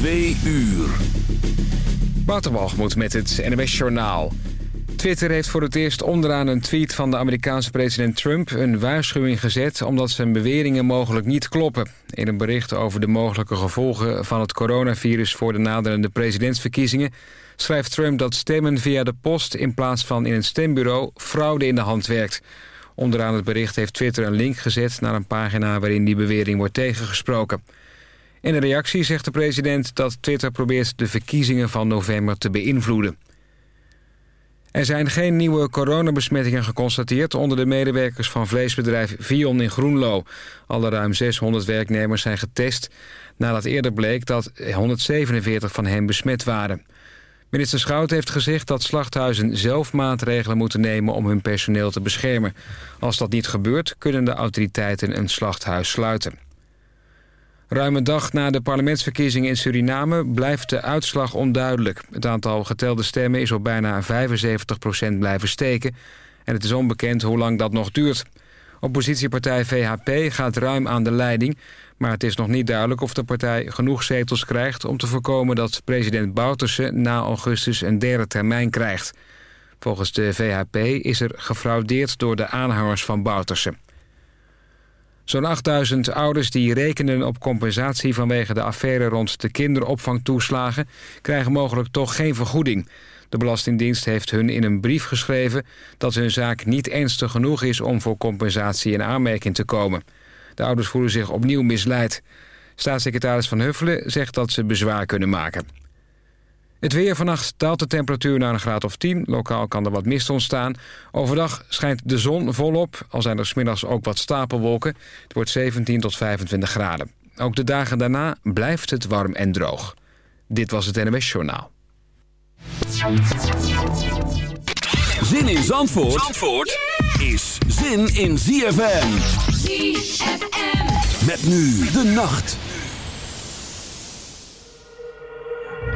Twee uur. Waterbalgemoed met het NWS Journaal. Twitter heeft voor het eerst onderaan een tweet van de Amerikaanse president Trump... een waarschuwing gezet omdat zijn beweringen mogelijk niet kloppen. In een bericht over de mogelijke gevolgen van het coronavirus... voor de naderende presidentsverkiezingen... schrijft Trump dat stemmen via de post in plaats van in een stembureau... fraude in de hand werkt. Onderaan het bericht heeft Twitter een link gezet naar een pagina... waarin die bewering wordt tegengesproken. In een reactie zegt de president dat Twitter probeert de verkiezingen van november te beïnvloeden. Er zijn geen nieuwe coronabesmettingen geconstateerd onder de medewerkers van vleesbedrijf Vion in Groenlo. Alle ruim 600 werknemers zijn getest nadat eerder bleek dat 147 van hen besmet waren. Minister Schout heeft gezegd dat slachthuizen zelf maatregelen moeten nemen om hun personeel te beschermen. Als dat niet gebeurt kunnen de autoriteiten een slachthuis sluiten. Ruim een dag na de parlementsverkiezingen in Suriname blijft de uitslag onduidelijk. Het aantal getelde stemmen is op bijna 75% blijven steken... en het is onbekend hoe lang dat nog duurt. Oppositiepartij VHP gaat ruim aan de leiding... maar het is nog niet duidelijk of de partij genoeg zetels krijgt... om te voorkomen dat president Bouterse na augustus een derde termijn krijgt. Volgens de VHP is er gefraudeerd door de aanhangers van Bouterse. Zo'n 8000 ouders die rekenen op compensatie vanwege de affaire rond de kinderopvangtoeslagen krijgen mogelijk toch geen vergoeding. De Belastingdienst heeft hun in een brief geschreven dat hun zaak niet ernstig genoeg is om voor compensatie in aanmerking te komen. De ouders voelen zich opnieuw misleid. Staatssecretaris Van Huffelen zegt dat ze bezwaar kunnen maken. Het weer vannacht daalt de temperatuur naar een graad of 10. Lokaal kan er wat mist ontstaan. Overdag schijnt de zon volop, al zijn er smiddags ook wat stapelwolken. Het wordt 17 tot 25 graden. Ook de dagen daarna blijft het warm en droog. Dit was het NWS Journaal. Zin in Zandvoort, Zandvoort is zin in ZFM. ZFM. Met nu de nacht.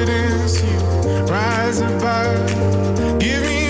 confidence, you rise above. Give me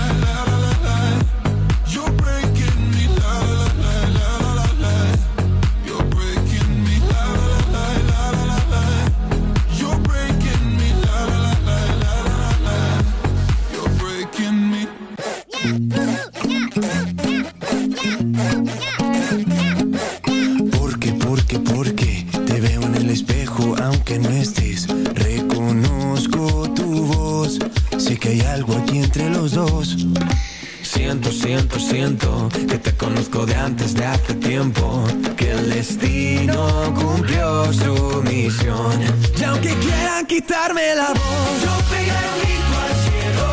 Siento, que te conozco de antes de hace tiempo. Que el destino cumplió su misión. Y aunque quieran quitarme la voz, yo pegaré un grito al cielo.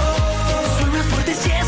Soy más fuerte si estamos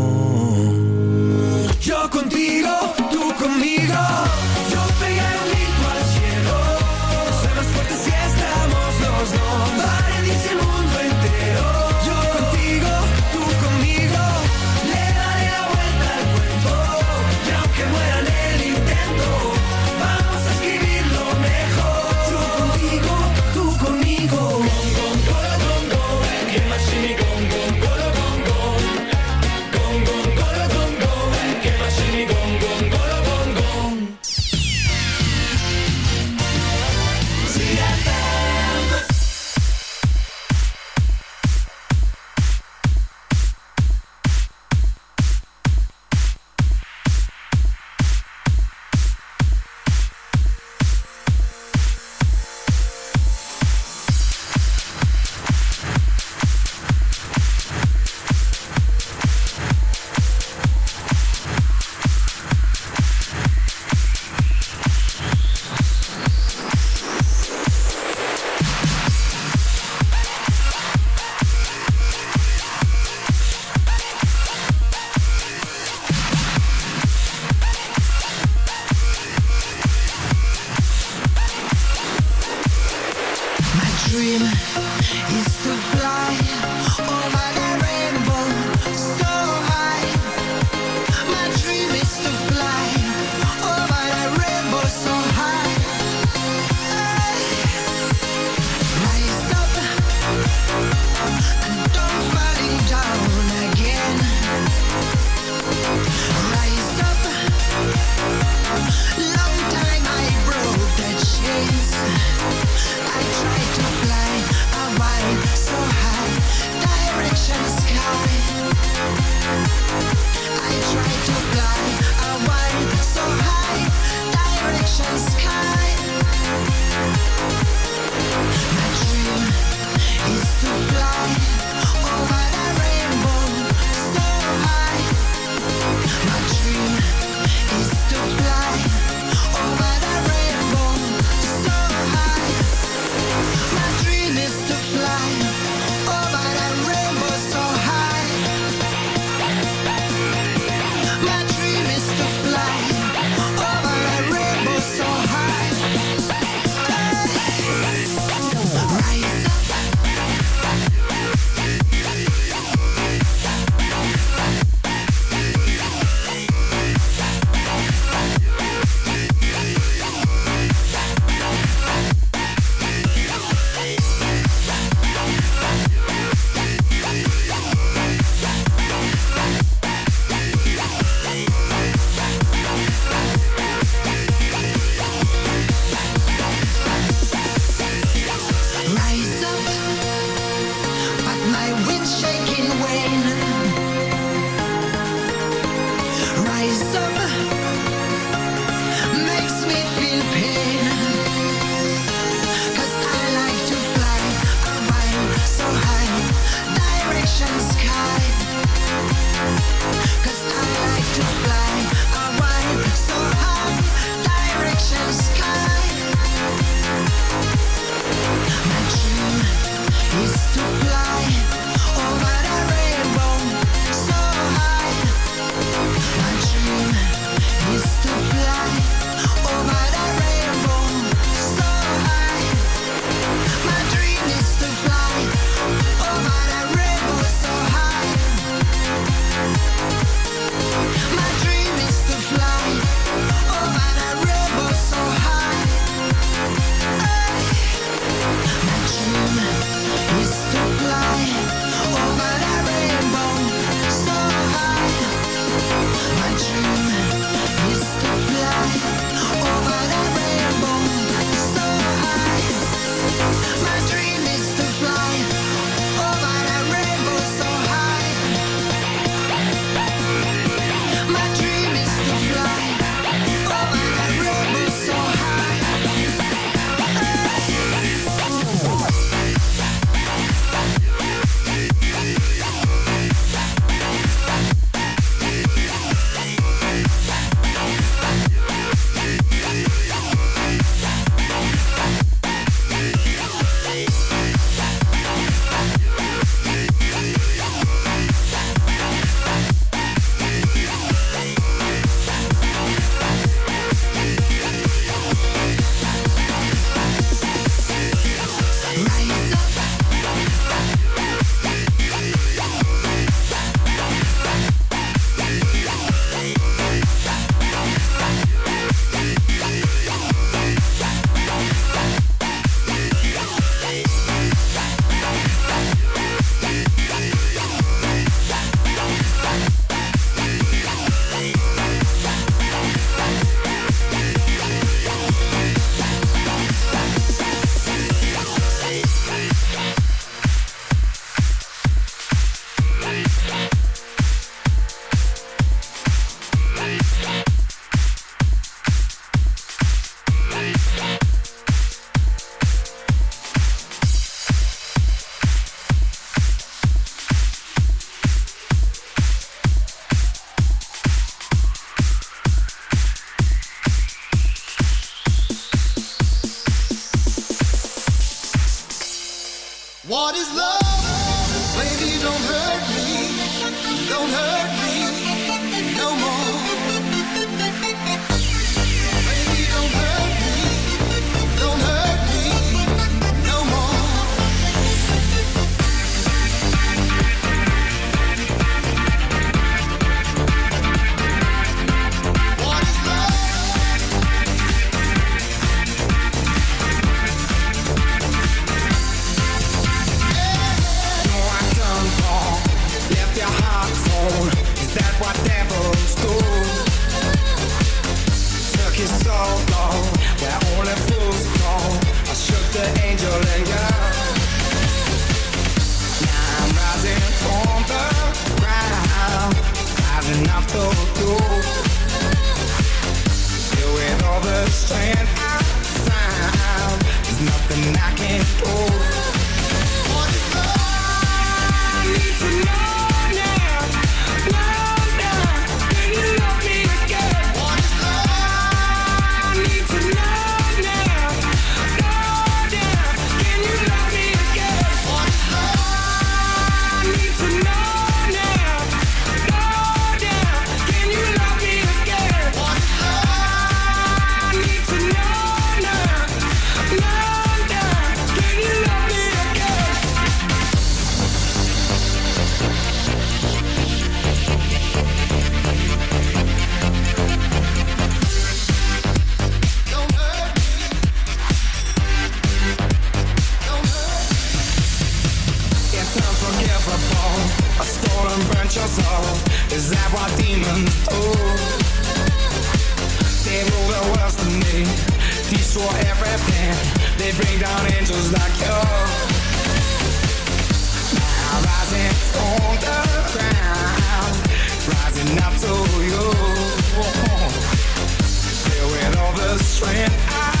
What is love? Is that what demons do? They rule the world to me, destroy everything. They bring down angels like you. Now rising from the ground, rising up to you. With all the strength I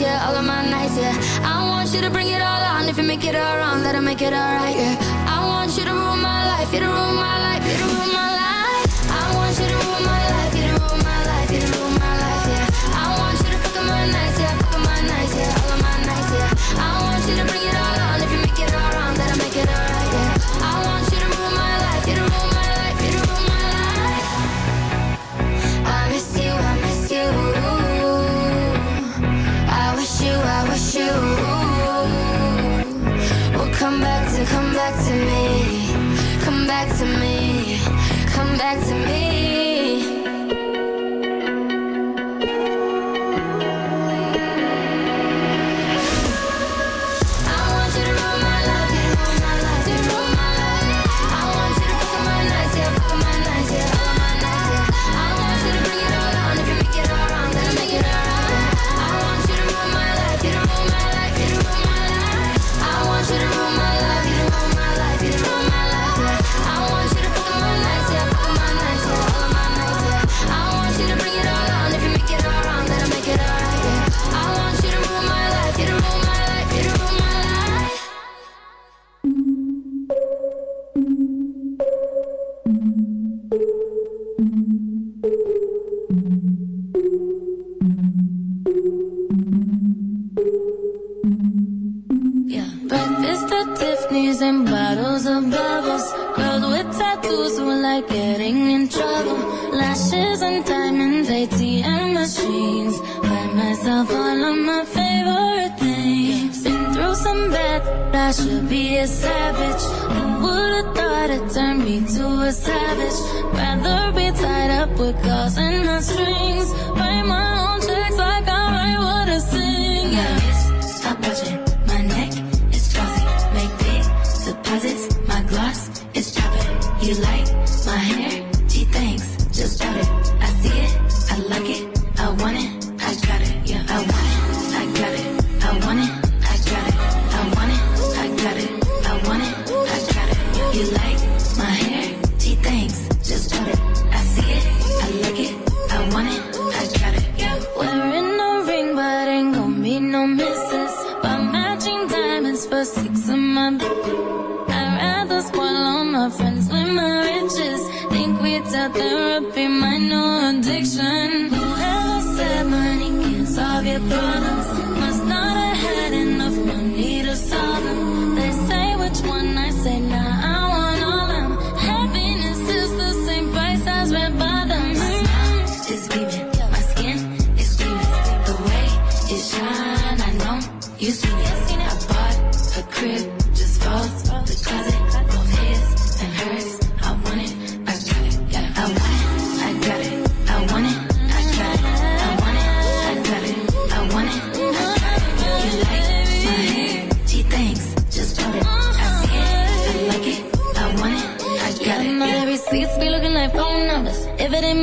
yeah, all of my nights, yeah. I want you to bring it all on. If you make it all wrong, let it make it all right, yeah. I want you to rule my life, you to rule my and bubbles. Girls with tattoos who like getting in trouble. Lashes and diamonds, ATM machines. Buy myself all of my favorite things. Been through some bad, I should be a savage.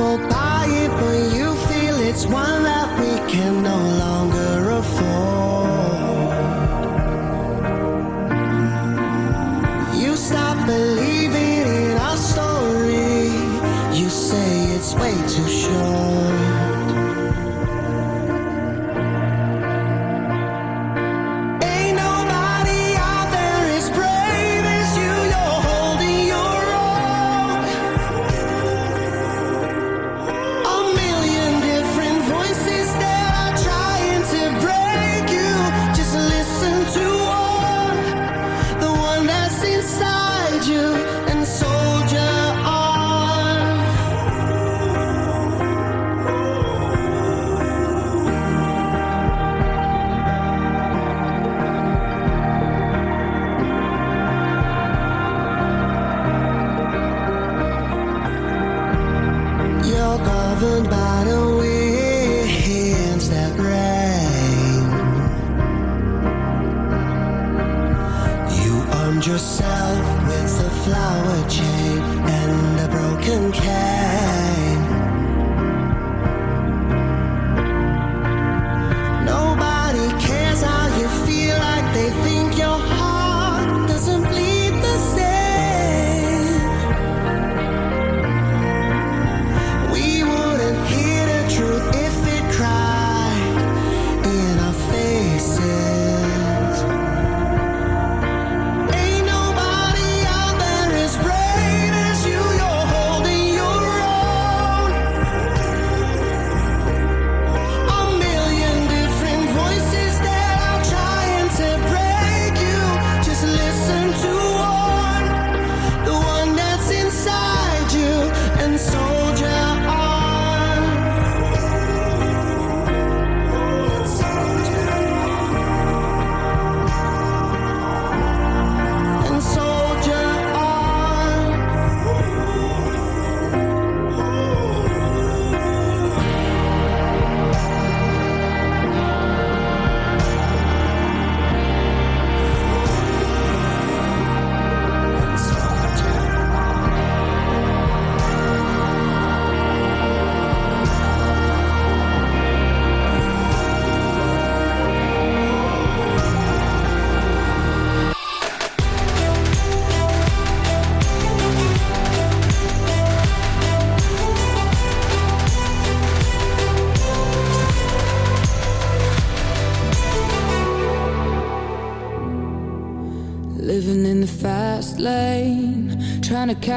will buy it you feel it's one that we can no longer afford.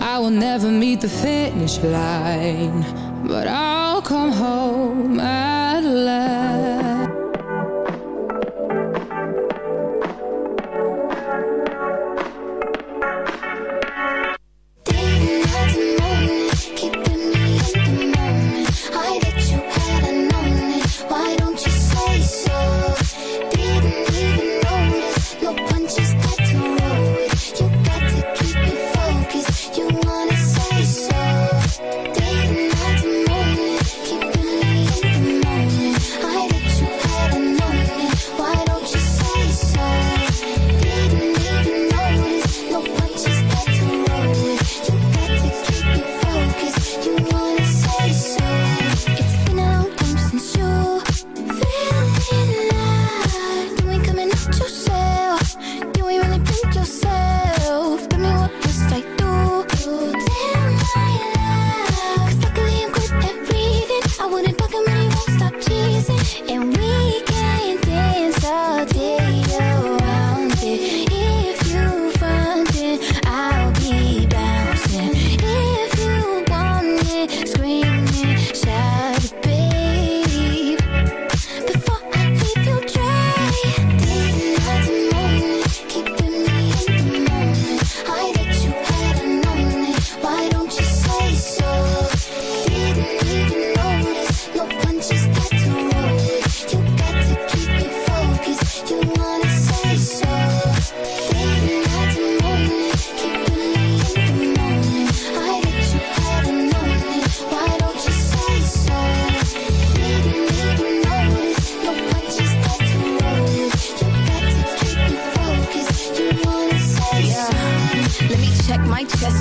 I will never meet the finish line, but I'll come home at last.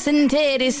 ass and titties.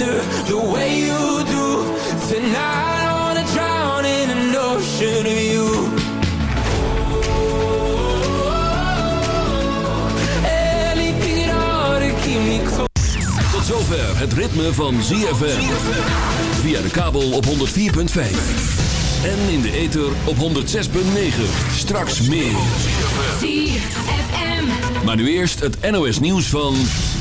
The way you do. Tonight I wanna drown in an ocean of you. Anything at all to keep me close. Tot zover het ritme van ZFM. Via de kabel op 104.5. En in de ether op 106.9. Straks meer. ZFM. Maar nu eerst het NOS nieuws van...